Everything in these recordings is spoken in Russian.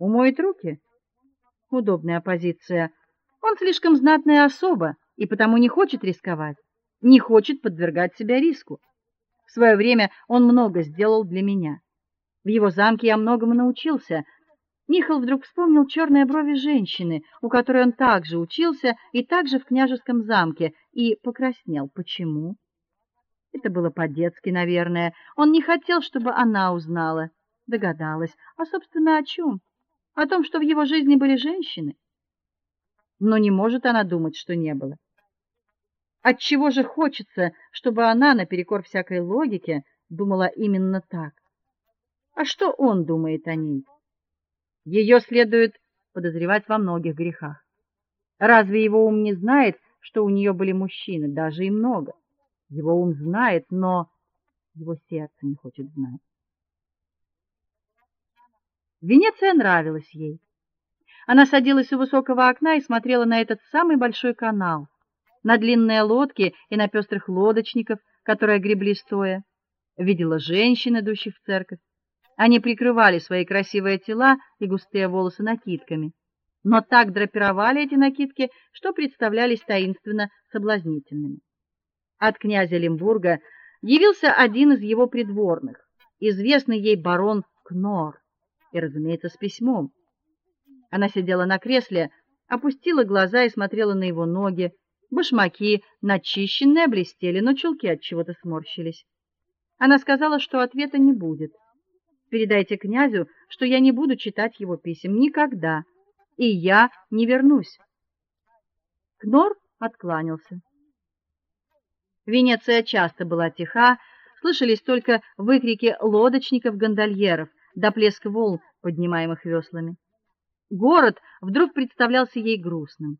Умоет руки? Удобная позиция. Он слишком знатная особа и потому не хочет рисковать, не хочет подвергать себя риску. В свое время он много сделал для меня. В его замке я многому научился. Михаил вдруг вспомнил черные брови женщины, у которой он также учился и также в княжеском замке, и покраснел. Почему? Это было по-детски, наверное. Он не хотел, чтобы она узнала. Догадалась. А собственно, о чем? О том, что в его жизни были женщины. Но не может она думать, что не было. От чего же хочется, чтобы она наперекор всякой логике думала именно так? А что он думает о ней? Ее следует подозревать во многих грехах. Разве его ум не знает, что у нее были мужчины, даже и много? Его ум знает, но его сердце не хочет знать. Венеция нравилась ей. Она садилась у высокого окна и смотрела на этот самый большой канал на длинные лодки и на пестрых лодочников, которые гребли стоя. Видела женщин, идущих в церковь. Они прикрывали свои красивые тела и густые волосы накидками, но так драпировали эти накидки, что представлялись таинственно соблазнительными. От князя Лембурга явился один из его придворных, известный ей барон Кнор, и, разумеется, с письмом. Она сидела на кресле, опустила глаза и смотрела на его ноги, Башмаки, начищенные, блестели, но чулки от чего-то сморщились. Она сказала, что ответа не будет. Передайте князю, что я не буду читать его писем никогда, и я не вернусь. Кнор откланялся. Венеция часто была тиха, слышались только выкрики лодочников-гондольеров да плеск волн, поднимаемых веслами. Город вдруг представлялся ей грустным.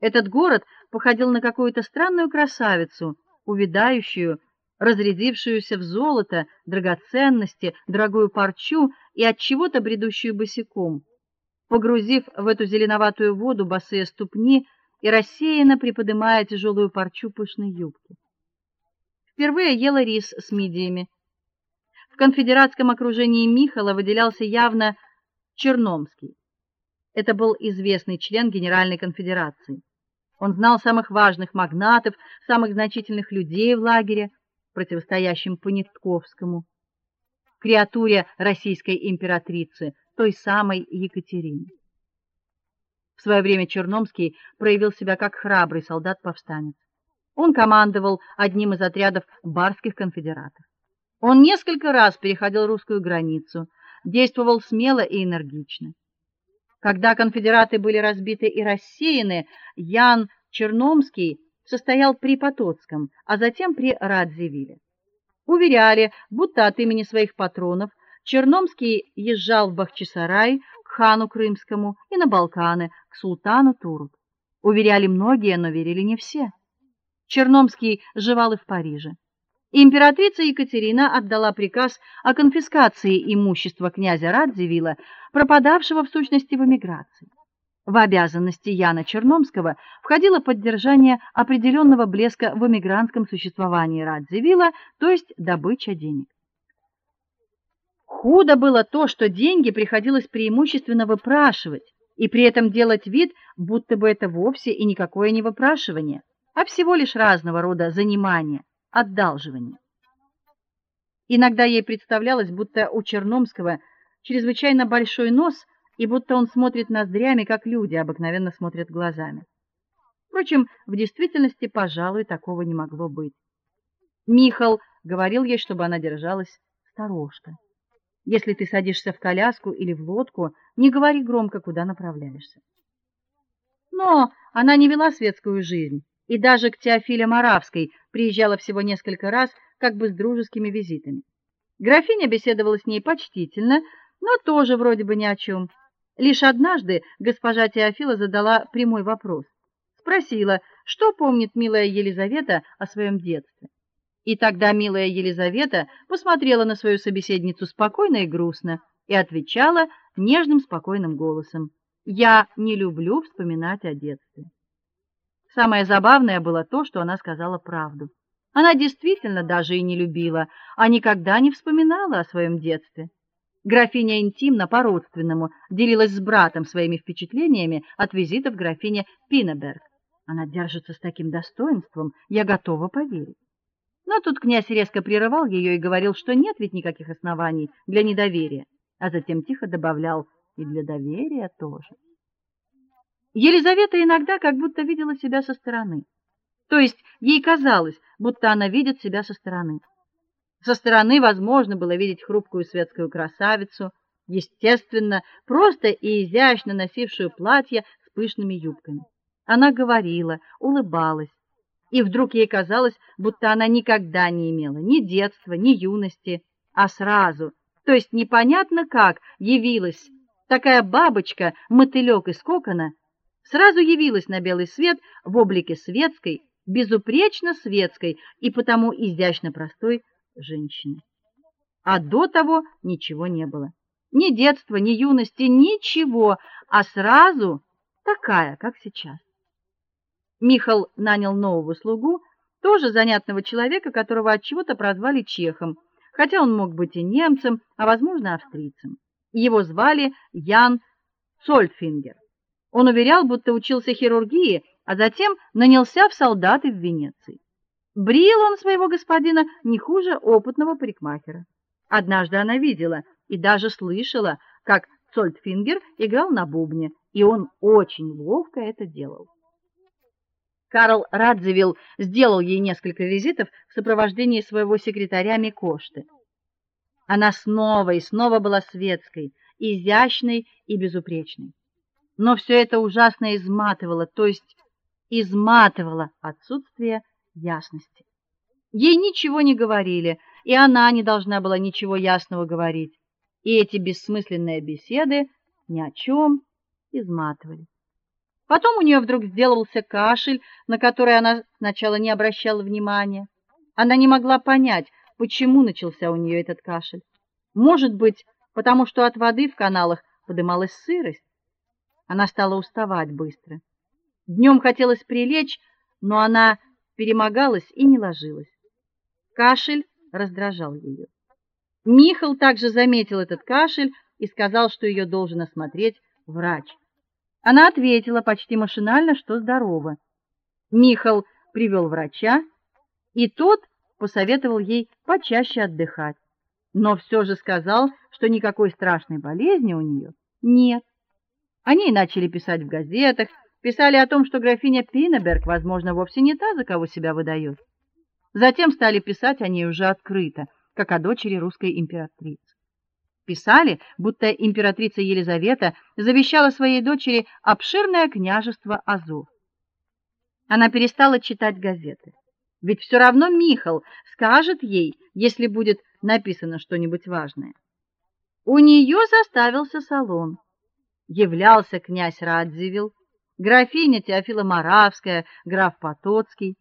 Этот город походил на какую-то странную красавицу, увядающую, разрядившуюся в золото, драгоценности, дорогую парчу и от чего-то бредущую босиком, погрузив в эту зеленоватую воду босые ступни и рассеянно приподнимая тяжелую парчу пышной юбки. Впервые ела рис с мидиями. Конфедератском окружении Михала выделялся явно Черномский. Это был известный член Генеральной конфедерации. Он знал самых важных магнатов, самых значительных людей в лагере, противостоящем Понятковскому, креатуре российской императрицы, той самой Екатерины. В свое время Черномский проявил себя как храбрый солдат-повстанец. Он командовал одним из отрядов барских конфедератов. Он несколько раз переходил русскую границу, действовал смело и энергично. Когда конфедераты были разбиты и рассеяны, Ян Черномский состоял при Потоцком, а затем при Радзивилле. Уверяли, будто от имени своих патронов Черномский езжал в Бахчисарай к хану крымскому и на Балканы к султану Турок. Уверяли многие, но верили не все. Черномский жевал и в Париже. Императрица Екатерина отдала приказ о конфискации имущества князя Радзивилла, пропадавшего в сущности в эмиграции. В обязанности Яна Черномского входило поддержание определенного блеска в эмигрантском существовании Радзивилла, то есть добыча денег. Худо было то, что деньги приходилось преимущественно выпрашивать, и при этом делать вид, будто бы это вовсе и никакое не выпрашивание, а всего лишь разного рода занимание одалживание. Иногда ей представлялось, будто у Черномского чрезвычайно большой нос и будто он смотрит ноздрями, как люди обыкновенно смотрят глазами. Впрочем, в действительности, пожалуй, такого не могло быть. Михал говорил ей, чтобы она держалась сторожко. Если ты садишься в коляску или в лодку, не говори громко, куда направляешься. Но она не вела светскую жизнь и даже к Теофиле Моравской приезжала всего несколько раз, как бы с дружескими визитами. Графиня беседовала с ней почтительно, но тоже вроде бы ни о чем. Лишь однажды госпожа Теофила задала прямой вопрос. Спросила, что помнит милая Елизавета о своем детстве. И тогда милая Елизавета посмотрела на свою собеседницу спокойно и грустно и отвечала нежным спокойным голосом: "Я не люблю вспоминать о детстве". Самое забавное было то, что она сказала правду. Она действительно даже и не любила, а никогда не вспоминала о своем детстве. Графиня интимно по-родственному делилась с братом своими впечатлениями от визита в графине Пинеберг. Она держится с таким достоинством, я готова поверить. Но тут князь резко прерывал ее и говорил, что нет ведь никаких оснований для недоверия, а затем тихо добавлял: "И для доверия тоже". Елизавета иногда как будто видела себя со стороны. То есть ей казалось, будто она видит себя со стороны. Со стороны возможно было видеть хрупкую светскую красавицу, естественно, просто и изящно носившую платье с пышными юбками. Она говорила, улыбалась, и вдруг ей казалось, будто она никогда не имела ни детства, ни юности, а сразу, то есть непонятно как, явилась такая бабочка, мотылёк из кокона, сразу явилась на белый свет в облике светской, безупречно светской и потому изящно простой женщины. А до того ничего не было. Ни детства, ни юности, ничего, а сразу такая, как сейчас. Михал нанял нового слугу, тоже занятного человека, которого от чего-то прозвали чехом, хотя он мог быть и немцем, а возможно, австрийцем. Его звали Ян Цольфингер. Он уверял, будто учился хирургии, а затем нанялся в солдаты в Венеции. Брил он своего господина не хуже опытного парикмахера. Однажды она видела и даже слышала, как Цольфингер играл на бубне, и он очень ловко это делал. Карл Радзивилл сделал ей несколько визитов в сопровождении своего секретаря Микошты. Она снова и снова была светской, изящной и безупречной. Но все это ужасно изматывало, то есть изматывало отсутствие ясности. Ей ничего не говорили, и она не должна была ничего ясного говорить. И эти бессмысленные беседы ни о чем изматывали. Потом у нее вдруг сделался кашель, на который она сначала не обращала внимания. Она не могла понять, почему начался у нее этот кашель. Может быть, потому что от воды в каналах подымалась сырость. Она стала уставать быстро. Днем хотелось прилечь, но она перемогалась и не ложилась. Кашель раздражал ее. Михаил также заметил этот кашель и сказал, что ее должен осмотреть врач. Она ответила почти машинально, что здорова. Михаил привел врача, и тот посоветовал ей почаще отдыхать, но все же сказал, что никакой страшной болезни у нее нет. Они начали писать в газетах, писали о том, что графиня Пинеберг, возможно, вовсе не та, за кого себя выдает. Затем стали писать о ней уже открыто, как о дочери русской императрицы. Писали, будто императрица Елизавета завещала своей дочери обширное княжество Азов. Она перестала читать газеты. Ведь все равно Михал скажет ей, если будет написано что-нибудь важное. У нее составился салон. Являлся князь Радзивилл, графиня Теофила Моравская, граф Потоцкий.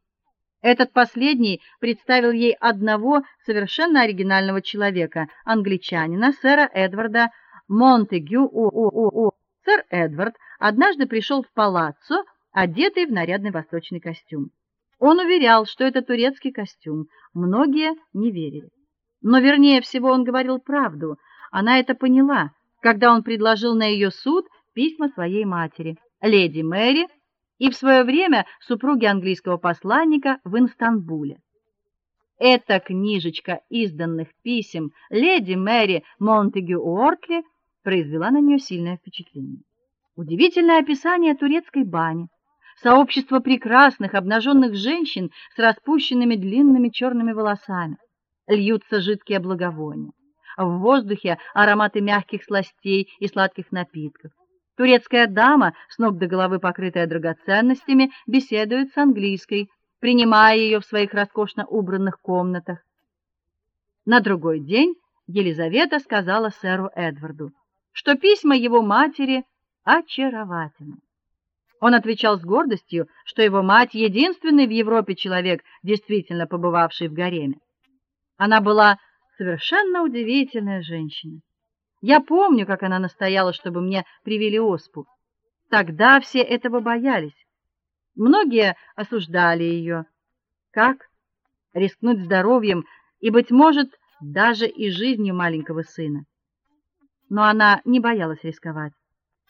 Этот последний представил ей одного совершенно оригинального человека, англичанина, сэра Эдварда Монтегю. О, о, о, о. Сэр Эдвард однажды пришел в палаццо, одетый в нарядный восточный костюм. Он уверял, что это турецкий костюм. Многие не верили. Но вернее всего он говорил правду. Она это поняла, когда он предложил на ее суд письма своей матери, леди Мэри, и в свое время супруги английского посланника в Инстанбуле. Эта книжечка изданных писем леди Мэри Монтегю Уортли произвела на нее сильное впечатление. Удивительное описание турецкой бани, сообщество прекрасных обнаженных женщин с распущенными длинными черными волосами. Льются жидкие благовония. В воздухе ароматы мягких сластей и сладких напитков. Турецкая дама, с ног до головы покрытая драгоценностями, беседует с английской, принимая ее в своих роскошно убранных комнатах. На другой день Елизавета сказала сэру Эдварду, что письма его матери очаровательны. Он отвечал с гордостью, что его мать единственный в Европе человек, действительно побывавший в гареме. Она была совершенно удивительная женщина. Я помню, как она настояла, чтобы мне привили оспу. Тогда все этого боялись. Многие осуждали ее. Как рискнуть здоровьем и быть может, даже и жизнью маленького сына? но она не боялась рисковать.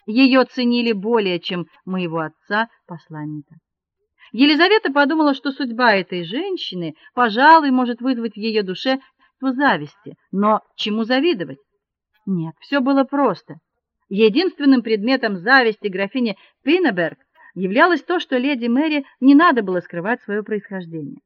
Ее ценили более, чем моего отца, посланника. Елизавета подумала, что судьба этой женщины, пожалуй, может вызвать в ее душе чувство зависти, но чему завидовать? Нет, все было просто. Единственным предметом зависти графини Пинеберг являлось то, что леди Мэри не надо было скрывать свое происхождение.